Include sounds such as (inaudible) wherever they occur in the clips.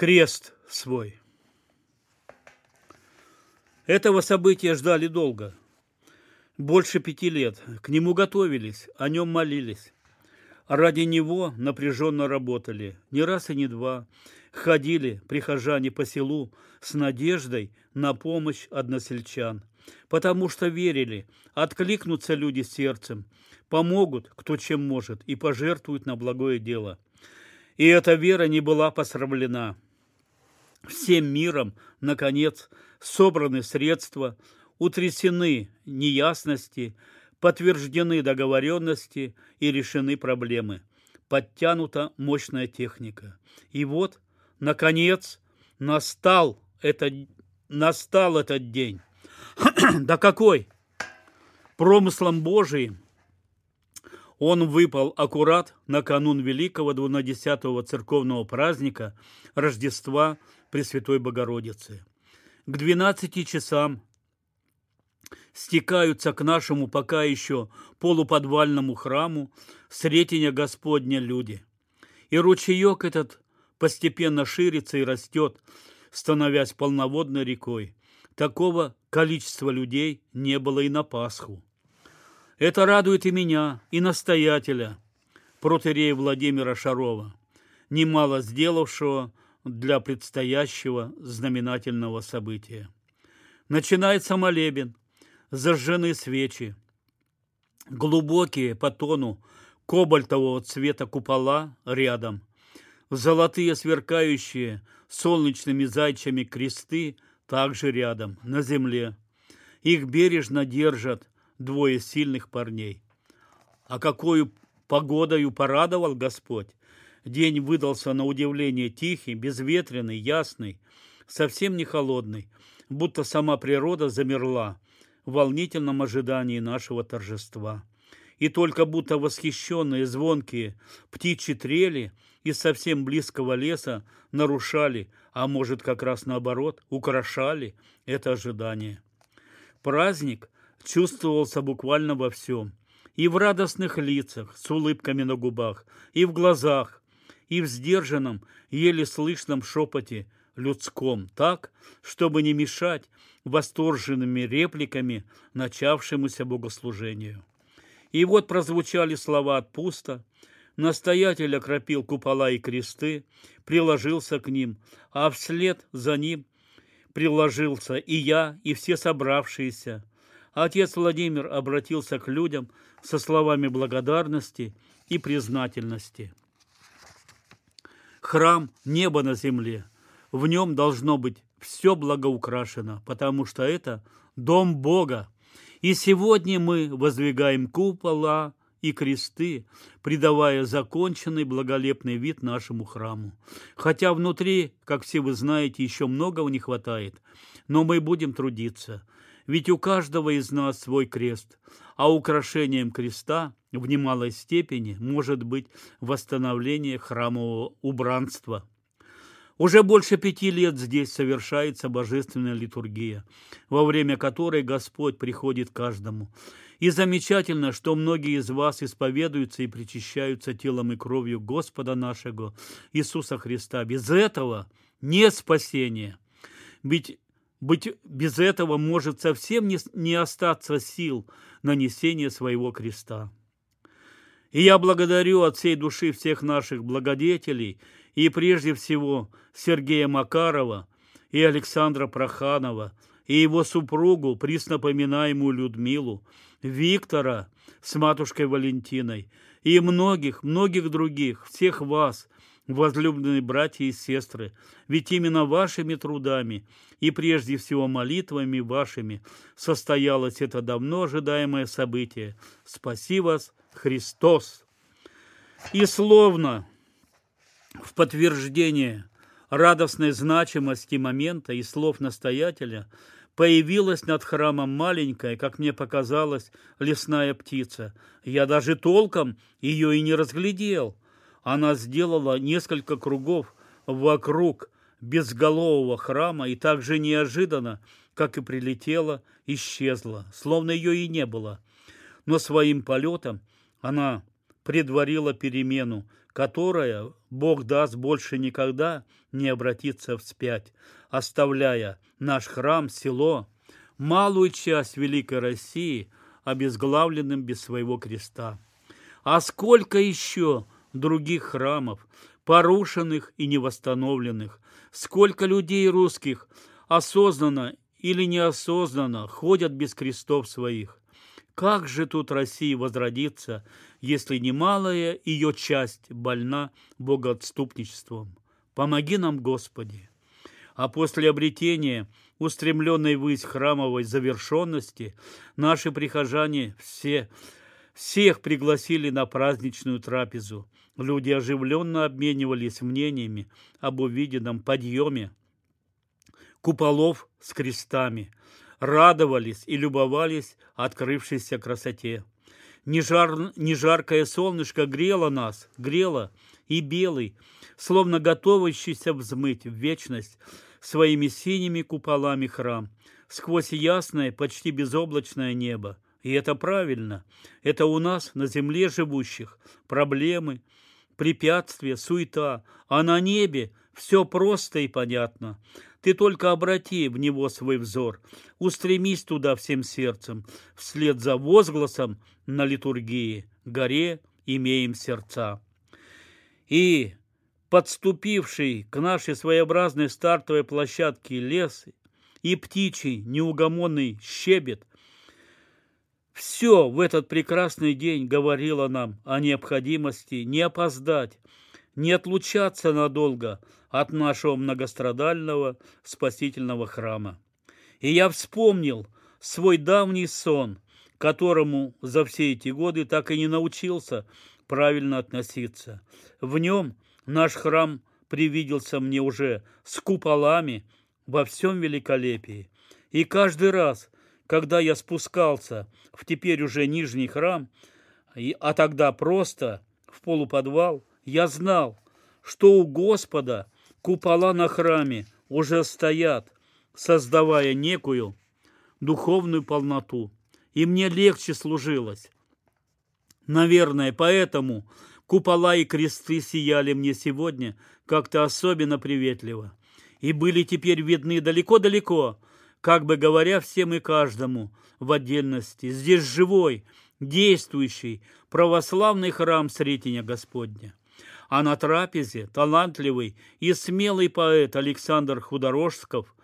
крест свой. Этого события ждали долго, больше пяти лет. К нему готовились, о нем молились. Ради него напряженно работали, не раз и не два. Ходили прихожане по селу с надеждой на помощь односельчан, потому что верили, откликнутся люди сердцем, помогут, кто чем может, и пожертвуют на благое дело. И эта вера не была посрамлена. Всем миром, наконец, собраны средства, утрясены неясности, подтверждены договоренности и решены проблемы. Подтянута мощная техника. И вот, наконец, настал, это, настал этот день. (clears throat) да какой? Промыслом Божиим он выпал аккурат на канун великого двунадесятого церковного праздника Рождества Пресвятой Богородицы. К двенадцати часам стекаются к нашему пока еще полуподвальному храму Сретения Господня люди. И ручеек этот постепенно ширится и растет, становясь полноводной рекой. Такого количества людей не было и на Пасху. Это радует и меня, и настоятеля, протерея Владимира Шарова, немало сделавшего для предстоящего знаменательного события. Начинается молебен, зажжены свечи. Глубокие по тону кобальтового цвета купола рядом. Золотые сверкающие солнечными зайчами кресты также рядом, на земле. Их бережно держат двое сильных парней. А какую погодою порадовал Господь! День выдался на удивление тихий, безветренный, ясный, совсем не холодный, будто сама природа замерла, в волнительном ожидании нашего торжества. И только будто восхищенные звонкие птичьи трели из совсем близкого леса нарушали, а может как раз наоборот, украшали это ожидание. Праздник чувствовался буквально во всем. И в радостных лицах, с улыбками на губах, и в глазах, и в сдержанном, еле слышном шепоте людском, так, чтобы не мешать восторженными репликами начавшемуся богослужению. И вот прозвучали слова отпуста, настоятель окропил купола и кресты, приложился к ним, а вслед за ним приложился и я, и все собравшиеся. Отец Владимир обратился к людям со словами благодарности и признательности. Храм – небо на земле. В нем должно быть все благоукрашено, потому что это дом Бога. И сегодня мы воздвигаем купола и кресты, придавая законченный благолепный вид нашему храму. Хотя внутри, как все вы знаете, еще многого не хватает, но мы будем трудиться. Ведь у каждого из нас свой крест, а украшением креста в немалой степени может быть восстановление храмового убранства – уже больше пяти лет здесь совершается божественная литургия, во время которой Господь приходит каждому. И замечательно, что многие из вас исповедуются и причащаются телом и кровью Господа нашего Иисуса Христа. Без этого нет спасения. Ведь быть без этого может совсем не, не остаться сил на несение своего креста. И я благодарю от всей души всех наших благодетелей – и прежде всего Сергея Макарова и Александра Проханова и его супругу, приснопоминаемую Людмилу, Виктора с матушкой Валентиной и многих, многих других, всех вас, возлюбленные братья и сестры, ведь именно вашими трудами и прежде всего молитвами вашими состоялось это давно ожидаемое событие. Спаси вас, Христос! И словно в подтверждение радостной значимости момента и слов настоятеля появилась над храмом маленькая, как мне показалось, лесная птица. Я даже толком ее и не разглядел. Она сделала несколько кругов вокруг безголового храма и так же неожиданно, как и прилетела, исчезла, словно ее и не было. Но своим полетом она предварила перемену, которая, Бог даст, больше никогда не обратиться вспять, оставляя наш храм, село, малую часть Великой России обезглавленным без своего креста. А сколько еще других храмов, порушенных и невосстановленных, сколько людей русских осознанно или неосознанно ходят без крестов своих. Как же тут Россия возродится, если немалая ее часть больна богоотступничеством? Помоги нам, Господи! А после обретения устремленной ввысь храмовой завершенности наши прихожане все, всех пригласили на праздничную трапезу. Люди оживленно обменивались мнениями об увиденном подъеме куполов с крестами, радовались и любовались открывшейся красоте. Нежар, нежаркое солнышко грело нас, грело и белый, словно готовящийся взмыть в вечность своими синими куполами храм, сквозь ясное, почти безоблачное небо. И это правильно. Это у нас, на земле живущих, проблемы, препятствия, суета, а на небе все просто и понятно. Ты только обрати в него свой взор, устремись туда всем сердцем, вслед за возгласом на литургии «Горе имеем сердца». И подступивший к нашей своеобразной стартовой площадке лес и птичий неугомонный щебет, все в этот прекрасный день говорило нам о необходимости не опоздать, не отлучаться надолго от нашего многострадального спасительного храма. И я вспомнил свой давний сон, которому за все эти годы так и не научился правильно относиться. В нем наш храм привиделся мне уже с куполами во всем великолепии. И каждый раз, когда я спускался в теперь уже нижний храм, а тогда просто в полуподвал, я знал, что у Господа купола на храме уже стоят, создавая некую духовную полноту. И мне легче служилось. Наверное, поэтому купола и кресты сияли мне сегодня как-то особенно приветливо. И были теперь видны далеко-далеко, как бы говоря всем и каждому в отдельности. Здесь живой, действующий православный храм Сретения Господня. А на трапезе талантливый и смелый поэт Александр Худорожсков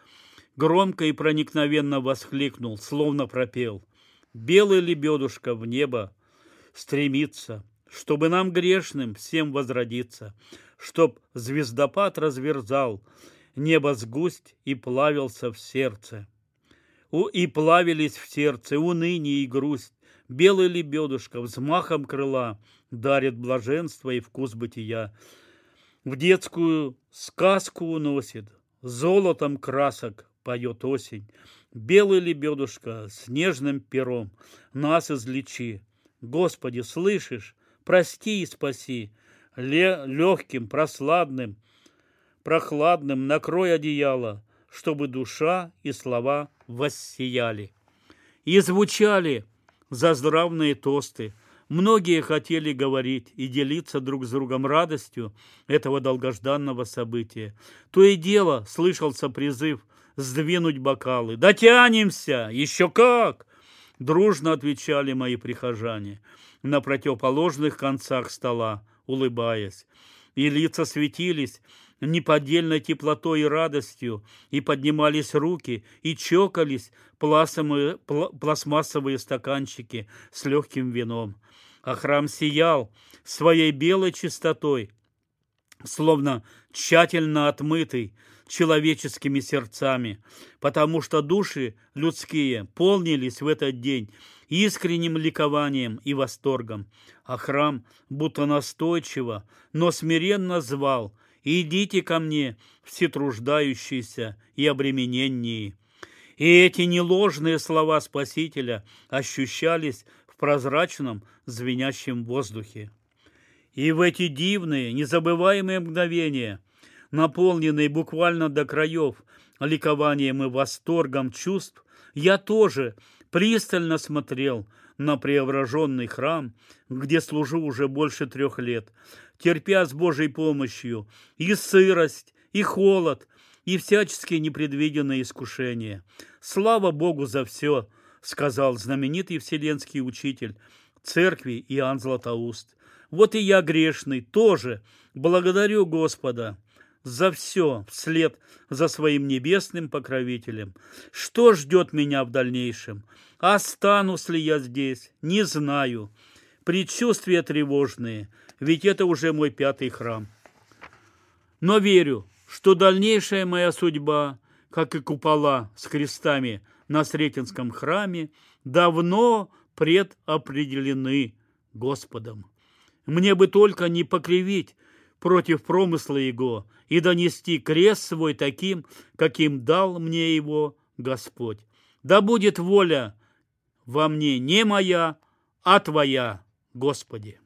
громко и проникновенно воскликнул, словно пропел. «Белый лебедушка в небо стремится, чтобы нам грешным всем возродиться, чтоб звездопад разверзал небо с густь и плавился в сердце. И плавились в сердце уныние и грусть, белый лебедушка взмахом крыла дарит блаженство и вкус бытия. В детскую сказку уносит, золотом красок поет осень. Белый лебедушка с нежным пером нас излечи. Господи, слышишь? Прости и спаси. Ле легким, просладным, прохладным накрой одеяло, чтобы душа и слова воссияли. И звучали заздравные тосты. Многие хотели говорить и делиться друг с другом радостью этого долгожданного события. То и дело слышался призыв сдвинуть бокалы. «Дотянемся! Еще как!» Дружно отвечали мои прихожане на противоположных концах стола, улыбаясь. И лица светились, неподдельной теплотой и радостью, и поднимались руки, и чокались пластмассовые, пластмассовые стаканчики с легким вином. А храм сиял своей белой чистотой, словно тщательно отмытый человеческими сердцами, потому что души людские полнились в этот день искренним ликованием и восторгом, а храм будто настойчиво, но смиренно звал – идите ко мне, все труждающиеся и обремененные. И эти неложные слова Спасителя ощущались в прозрачном, звенящем воздухе. И в эти дивные, незабываемые мгновения, наполненные буквально до краев ликованием и восторгом чувств, я тоже пристально смотрел на преображенный храм, где служу уже больше трех лет, терпя с Божьей помощью и сырость, и холод, и всяческие непредвиденные искушения. Слава Богу за все, сказал знаменитый вселенский учитель церкви Иоанн Златоуст. Вот и я грешный тоже благодарю Господа за все вслед за своим небесным покровителем. Что ждет меня в дальнейшем? Останусь ли я здесь? Не знаю. Предчувствия тревожные, ведь это уже мой пятый храм. Но верю, что дальнейшая моя судьба, как и купола с крестами на Сретенском храме, давно предопределены Господом. Мне бы только не покривить против промысла его и донести крест свой таким, каким дал мне его Господь. Да будет воля во мне не моя, а Твоя, Господи.